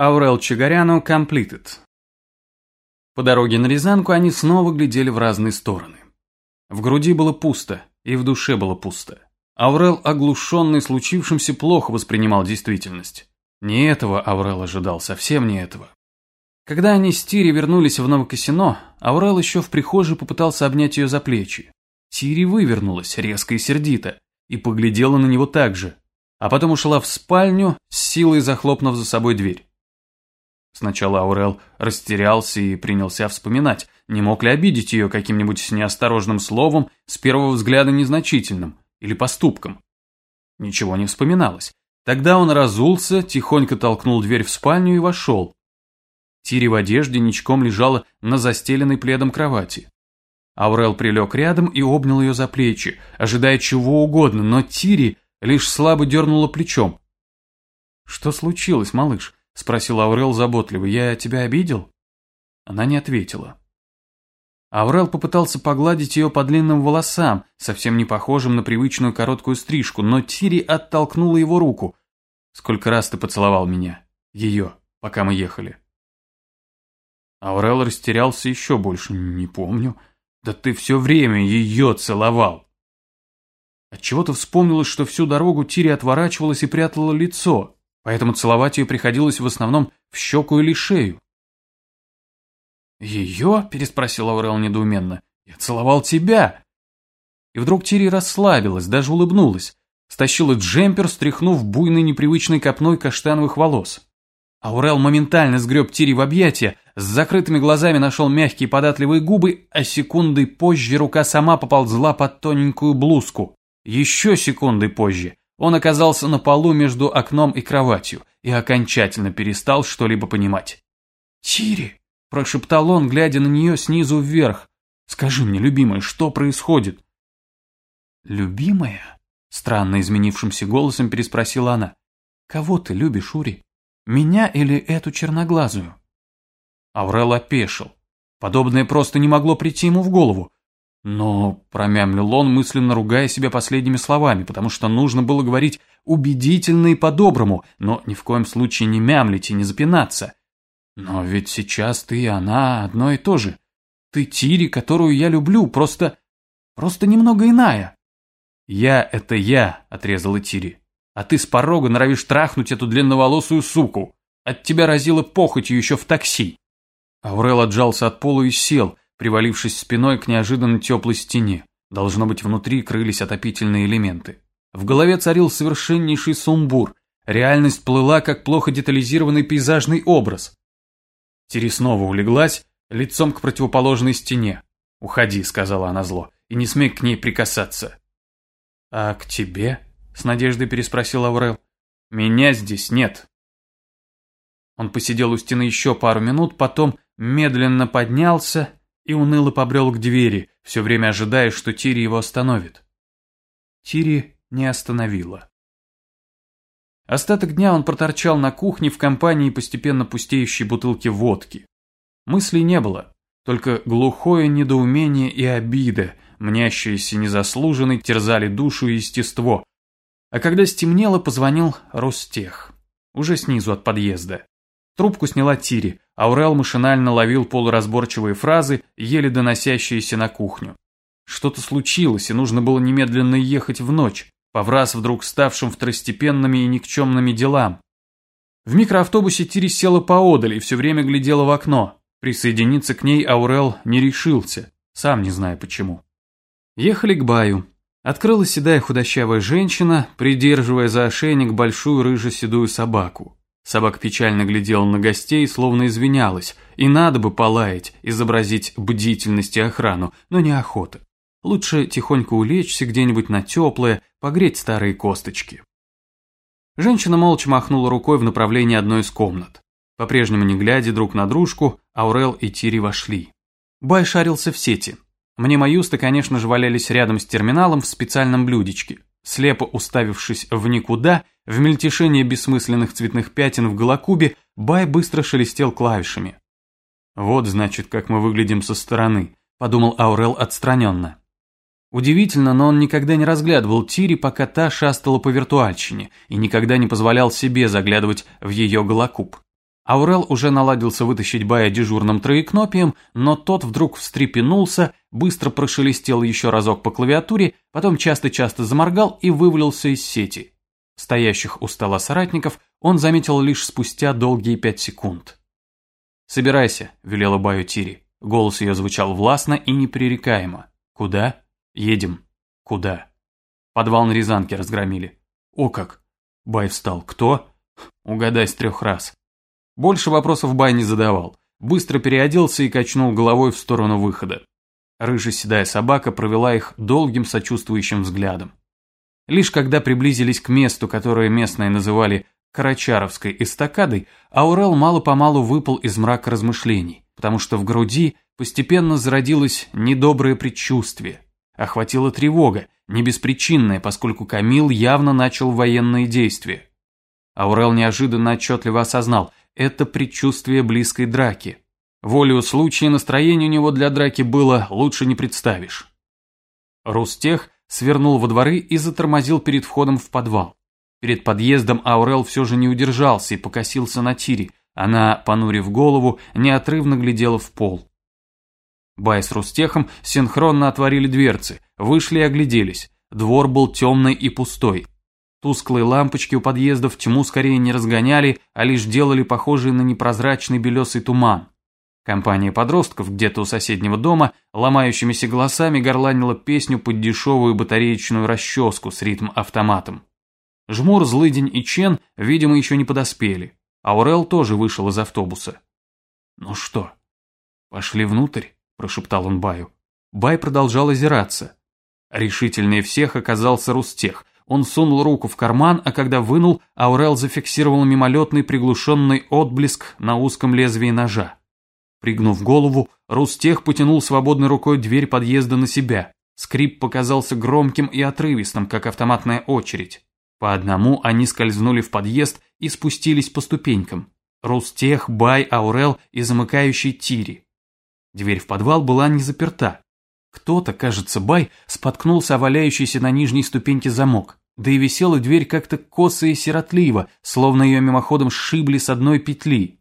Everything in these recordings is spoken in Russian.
Аурел Чигаряну Completed. По дороге на Рязанку они снова глядели в разные стороны. В груди было пусто, и в душе было пусто. Аурел, оглушенный случившимся, плохо воспринимал действительность. Не этого Аурел ожидал, совсем не этого. Когда они с Тири вернулись в Новокосино, Аурел еще в прихожей попытался обнять ее за плечи. Тири вывернулась, резко и сердито, и поглядела на него так же, а потом ушла в спальню, с силой захлопнув за собой дверь. Сначала Аурел растерялся и принялся вспоминать, не мог ли обидеть ее каким-нибудь неосторожным словом, с первого взгляда незначительным, или поступком. Ничего не вспоминалось. Тогда он разулся, тихонько толкнул дверь в спальню и вошел. Тири в одежде ничком лежала на застеленной пледом кровати. Аурел прилег рядом и обнял ее за плечи, ожидая чего угодно, но Тири лишь слабо дернула плечом. «Что случилось, малыш?» – спросил Аурел заботливо. «Я тебя обидел?» Она не ответила. Аурел попытался погладить ее по длинным волосам, совсем не похожим на привычную короткую стрижку, но Тири оттолкнула его руку. «Сколько раз ты поцеловал меня? Ее, пока мы ехали?» Аурел растерялся еще больше. «Не помню. Да ты все время ее целовал!» Отчего-то вспомнилось, что всю дорогу Тири отворачивалась и прятала лицо поэтому целовать ее приходилось в основном в щеку или шею. «Ее?» – переспросил Аурел недоуменно. «Я целовал тебя!» И вдруг Тири расслабилась, даже улыбнулась. Стащила джемпер, стряхнув буйной непривычной копной каштановых волос. Аурел моментально сгреб Тири в объятия, с закрытыми глазами нашел мягкие податливые губы, а секундой позже рука сама поползла под тоненькую блузку. Еще секунды позже он оказался на полу между окном и кроватью и окончательно перестал что-либо понимать. «Тири!» – прошептал он, глядя на нее снизу вверх. «Скажи мне, любимая, что происходит?» «Любимая?» – странно изменившимся голосом переспросила она. «Кого ты любишь, Ури? Меня или эту черноглазую?» Аврел опешил. Подобное просто не могло прийти ему в голову. Но, промямлил он, мысленно ругая себя последними словами, потому что нужно было говорить убедительно и по-доброму, но ни в коем случае не мямлить и не запинаться. Но ведь сейчас ты и она одно и то же. Ты Тири, которую я люблю, просто... просто немного иная. Я — это я, отрезала Тири. А ты с порога норовишь трахнуть эту длинноволосую суку. От тебя разило похотью еще в такси. Аурел отжался от пола и сел, привалившись спиной к неожиданно теплой стене. Должно быть, внутри крылись отопительные элементы. В голове царил совершеннейший сумбур. Реальность плыла, как плохо детализированный пейзажный образ. Тири снова улеглась, лицом к противоположной стене. «Уходи», — сказала она зло, — «и не смей к ней прикасаться». «А к тебе?» — с надеждой переспросил Аврел. «Меня здесь нет». Он посидел у стены еще пару минут, потом медленно поднялся и уныло побрел к двери, все время ожидая, что Тири его остановит. Тири не остановила. Остаток дня он проторчал на кухне в компании постепенно пустеющей бутылки водки. Мыслей не было, только глухое недоумение и обида, мнящиеся незаслуженной, терзали душу и естество. А когда стемнело, позвонил Ростех, уже снизу от подъезда. Трубку сняла Тири, Аурел машинально ловил полуразборчивые фразы, еле доносящиеся на кухню. Что-то случилось, и нужно было немедленно ехать в ночь, повраз вдруг ставшим второстепенными и никчемными делам. В микроавтобусе Тири села поодаль и все время глядела в окно. Присоединиться к ней Аурел не решился, сам не зная почему. Ехали к Баю. Открылась седая худощавая женщина, придерживая за ошейник большую рыжеседую собаку. Собака печально глядела на гостей, словно извинялась, и надо бы полаять, изобразить бдительность и охрану, но неохота. Лучше тихонько улечься где-нибудь на теплое, погреть старые косточки. Женщина молча махнула рукой в направлении одной из комнат. По-прежнему не глядя друг на дружку, Аурел и Тири вошли. Бай шарился в сети. Мне Маюста, конечно же, валялись рядом с терминалом в специальном блюдечке. Слепо уставившись в никуда, в мельтешении бессмысленных цветных пятен в голокубе, Бай быстро шелестел клавишами. «Вот, значит, как мы выглядим со стороны», – подумал Аурел отстраненно. Удивительно, но он никогда не разглядывал Тири, пока та шастала по виртуальщине, и никогда не позволял себе заглядывать в ее голокуб. Аурел уже наладился вытащить Бая дежурным троекнопием, но тот вдруг встрепенулся, быстро прошелестел еще разок по клавиатуре, потом часто-часто заморгал и вывалился из сети. Стоящих у стола соратников он заметил лишь спустя долгие пять секунд. «Собирайся», – велела Баю Тири. Голос ее звучал властно и непререкаемо. «Куда?» «Едем». «Куда?» Подвал на Рязанке разгромили. «О как!» Бай встал. «Кто?» «Угадай с трех раз». Больше вопросов Бай не задавал. Быстро переоделся и качнул головой в сторону выхода. Рыжая седая собака провела их долгим сочувствующим взглядом. Лишь когда приблизились к месту, которое местные называли Карачаровской эстакадой, Аурел мало-помалу выпал из мрака размышлений, потому что в груди постепенно зародилось недоброе предчувствие. Охватила тревога, не беспричинная, поскольку Камил явно начал военные действия. Аурел неожиданно отчетливо осознал – это предчувствие близкой драки. Волею случая настроение у него для драки было лучше не представишь. Рустех свернул во дворы и затормозил перед входом в подвал. Перед подъездом Аурел все же не удержался и покосился на Тири. Она, понурив голову, неотрывно глядела в пол. Бай с Рустехом синхронно отворили дверцы, вышли и огляделись. Двор был темный и пустой. Тусклые лампочки у подъездов тьму скорее не разгоняли, а лишь делали похожий на непрозрачный белесый туман. Компания подростков где-то у соседнего дома ломающимися голосами горланила песню под дешевую батареечную расческу с ритм-автоматом. Жмур, Злыдень и Чен, видимо, еще не подоспели. Аурел тоже вышел из автобуса. «Ну что, пошли внутрь?» – прошептал он Баю. Бай продолжал озираться. Решительнее всех оказался Рустех. Он сунул руку в карман, а когда вынул, Аурел зафиксировал мимолетный приглушенный отблеск на узком лезвии ножа. Пригнув голову, Рустех потянул свободной рукой дверь подъезда на себя. Скрип показался громким и отрывистым, как автоматная очередь. По одному они скользнули в подъезд и спустились по ступенькам. Рустех, Бай, Аурел и замыкающий Тири. Дверь в подвал была не заперта. Кто-то, кажется, Бай, споткнулся о валяющийся на нижней ступеньке замок. Да и висела дверь как-то косо и сиротливо, словно ее мимоходом сшибли с одной петли.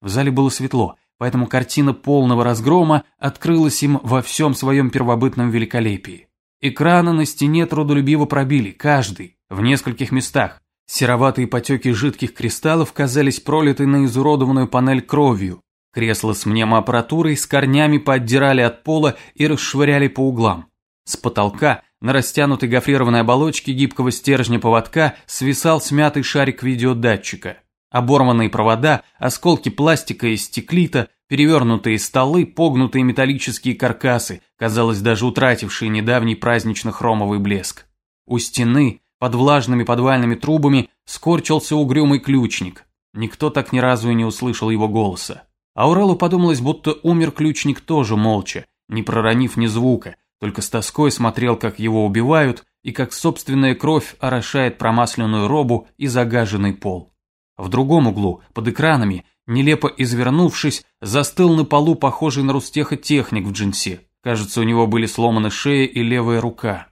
В зале было светло, поэтому картина полного разгрома открылась им во всем своем первобытном великолепии. Экраны на стене трудолюбиво пробили, каждый, в нескольких местах. Сероватые потеки жидких кристаллов казались пролиты на изуродованную панель кровью. Кресла с мнемоаппаратурой с корнями поддирали от пола и расшвыряли по углам. С потолка на растянутой гофрированной оболочке гибкого стержня поводка свисал смятый шарик видеодатчика. Оборванные провода, осколки пластика и стеклита, перевернутые столы, погнутые металлические каркасы, казалось, даже утратившие недавний празднично-хромовый блеск. У стены, под влажными подвальными трубами, скорчился угрюмый ключник. Никто так ни разу и не услышал его голоса. Аурелу подумалось, будто умер ключник тоже молча, не проронив ни звука, только с тоской смотрел, как его убивают, и как собственная кровь орошает промасленную робу и загаженный пол. В другом углу, под экранами, нелепо извернувшись, застыл на полу похожий на Рустеха техник в джинсе. Кажется, у него были сломаны шея и левая рука.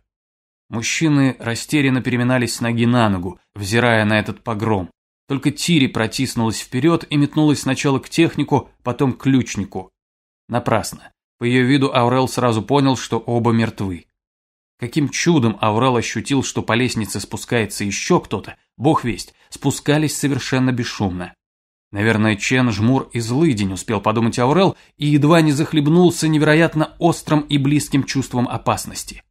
Мужчины растерянно переминались с ноги на ногу, взирая на этот погром. Только Тири протиснулась вперед и метнулась сначала к технику, потом к ключнику. Напрасно. По ее виду Аурел сразу понял, что оба мертвы. Каким чудом Аурел ощутил, что по лестнице спускается еще кто-то, бог весть, спускались совершенно бесшумно. Наверное, Чен, Жмур и Злыдень успел подумать Аурел и едва не захлебнулся невероятно острым и близким чувством опасности.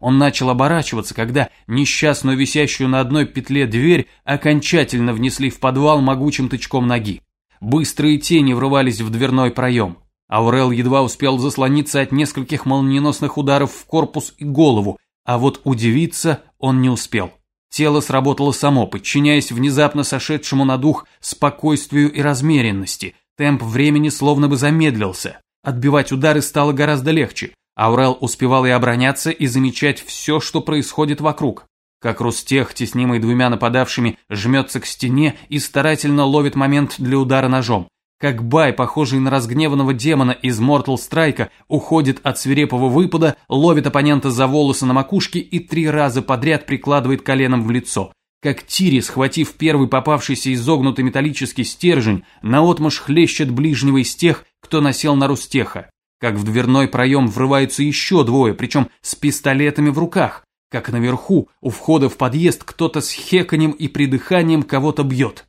Он начал оборачиваться, когда несчастную висящую на одной петле дверь окончательно внесли в подвал могучим тычком ноги. Быстрые тени врывались в дверной проем. Аурел едва успел заслониться от нескольких молниеносных ударов в корпус и голову, а вот удивиться он не успел. Тело сработало само, подчиняясь внезапно сошедшему на дух спокойствию и размеренности. Темп времени словно бы замедлился. Отбивать удары стало гораздо легче. Аурел успевал и обороняться, и замечать все, что происходит вокруг. Как Рустех, теснимый двумя нападавшими, жмется к стене и старательно ловит момент для удара ножом как Бай, похожий на разгневанного демона из Mortal Strike, уходит от свирепого выпада, ловит оппонента за волосы на макушке и три раза подряд прикладывает коленом в лицо. как Тири, схватив первый попавшийся изогнутый металлический стержень, наотмашь хлещет ближнего из тех, кто насел на Рустеха, как в дверной проем врываются еще двое, причем с пистолетами в руках, как наверху, у входа в подъезд, кто-то с хеканем и придыханием кого-то бьет.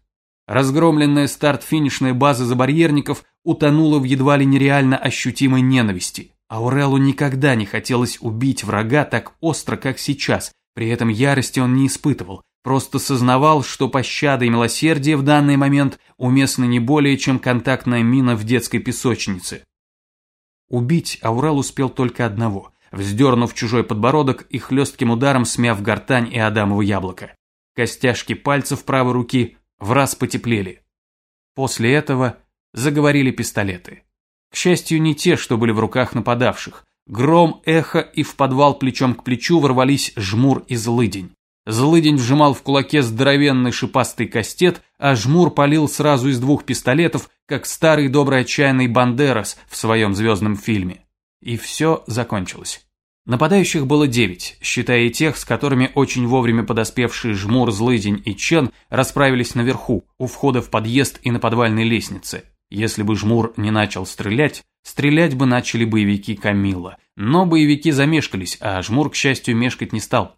Разгромленная старт-финишная база забарьерников утонула в едва ли нереально ощутимой ненависти. Аурелу никогда не хотелось убить врага так остро, как сейчас, при этом ярости он не испытывал, просто сознавал, что пощада и милосердие в данный момент уместны не более, чем контактная мина в детской песочнице. Убить Аурел успел только одного, вздернув чужой подбородок и хлестким ударом смяв гортань и адамово яблоко. Костяшки пальцев правой руки в раз потеплели. После этого заговорили пистолеты. К счастью, не те, что были в руках нападавших. Гром, эхо и в подвал плечом к плечу ворвались жмур и злыдень. Злыдень вжимал в кулаке здоровенный шипастый кастет, а жмур палил сразу из двух пистолетов, как старый добрый отчаянный Бандерас в своем звездном фильме. И все закончилось. Нападающих было девять, считая тех, с которыми очень вовремя подоспевшие Жмур, Злыдень и Чен расправились наверху, у входа в подъезд и на подвальной лестнице. Если бы Жмур не начал стрелять, стрелять бы начали боевики Камила. Но боевики замешкались, а Жмур, к счастью, мешкать не стал.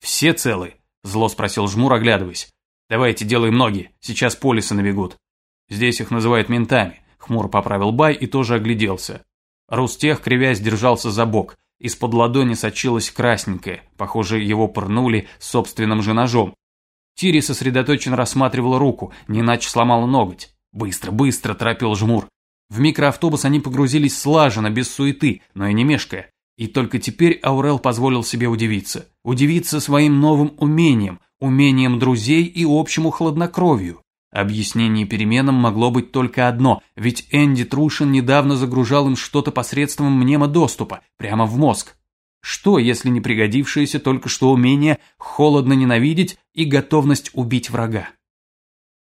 «Все целы?» – зло спросил Жмур, оглядываясь. «Давайте делаем ноги, сейчас полисы набегут». «Здесь их называют ментами», – хмур поправил Бай и тоже огляделся. Рустех, кривясь, держался за бок. Из-под ладони сочилась красненькая, похоже, его пырнули собственным же ножом. Тири сосредоточенно рассматривала руку, не иначе сломала ноготь. «Быстро, быстро!» – торопил Жмур. В микроавтобус они погрузились слаженно, без суеты, но и не мешкая. И только теперь Аурел позволил себе удивиться. Удивиться своим новым умением, умением друзей и общему хладнокровию. Объяснение переменам могло быть только одно, ведь Энди Трушин недавно загружал им что-то посредством мнемодоступа, прямо в мозг. Что, если не пригодившееся только что умение холодно ненавидеть и готовность убить врага?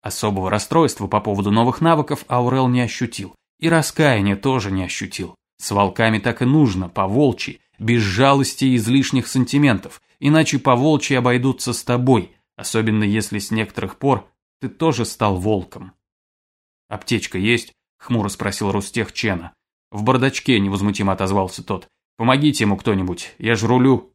Особого расстройства по поводу новых навыков Аурел не ощутил, и раскаяния тоже не ощутил. С волками так и нужно, по волчьи, без жалости и излишних сантиментов, иначе по волчьи обойдутся с тобой, особенно если с некоторых пор ты тоже стал волком. «Аптечка есть?» – хмуро спросил Рустех Чена. «В бардачке», – невозмутимо отозвался тот. «Помогите ему кто-нибудь, я ж рулю».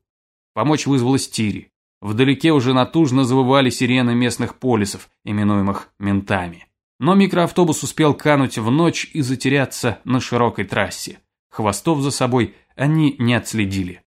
Помочь вызвалась Тири. Вдалеке уже натужно завывали сирены местных полисов, именуемых ментами. Но микроавтобус успел кануть в ночь и затеряться на широкой трассе. Хвостов за собой они не отследили.